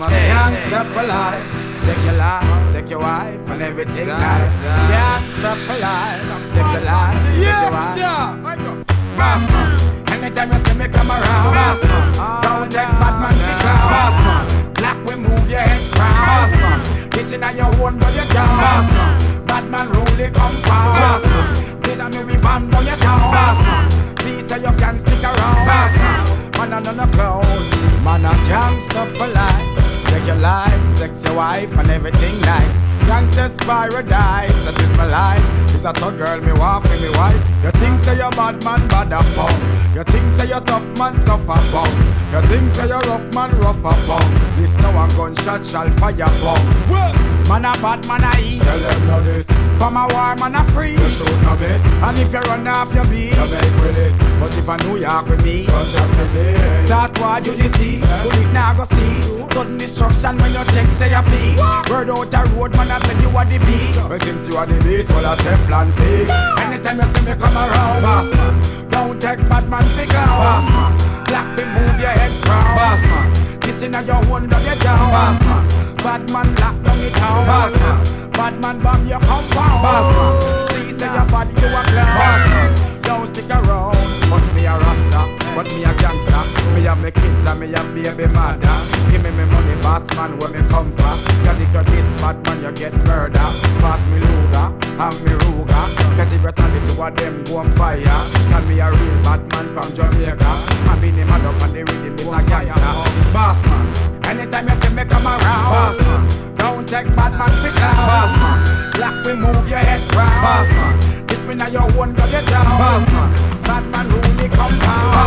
I'm a gangster for life. Take your life, take your wife, and everything nice. Gangster for life. Take your life, take your wife. Yes, Boss man. Anytime you see me come around, boss man. Don't take bad man to clown, boss man. Black we move your head crown, boss man. This inna your own but you jam, boss man. Bad man rule the compound, boss man. This a me we bomb down your town, boss man. Please say you can stick around, boss man. Life, sex your wife and everything nice. Gangster's paradise, that is my life. Is a thug girl, me walk with me wife. You think say you bad man, bad a bum. You think say you tough man, tough a bum. You think say you rough man, rough a bum. This now a gunshot shall fire. Well, man a bad man a eat. Tell them now this. From a war man a free. Miss. And if you run off your beat, You make with this. but if I New York with me, up the day. Start war you disease, bullet now go cease. Sudden destruction when you check say a peace. Word out a road man I said you are the beast. Well, since you are the beast, well, a Teflon fix. Anytime you see me come around, boss man. Don't take bad man figure, boss man. Black fi move your head crown, boss man. This inna your own your jaw, boss man. Bad man lock down it down, boss man. Bad man bomb your compound, boss man. Me a gangster. Me have me kids and me a baby mother. Give me me money, boss man, where me come from. Cause if you're this bad man, you get murder. Pass me Luger, and me Ruger. Cause if you turn it to a them go on fire. Call me a real bad man from Jamaica. I be the mad up and the rhythm is a gangster. Boss man, anytime you see me come around. Boss man, don't take bad man for clown. Boss man, black we move your head round. Boss man, this me now your one got your down. Boss man, bad man rule the compound.